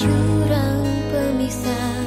jurang pemisah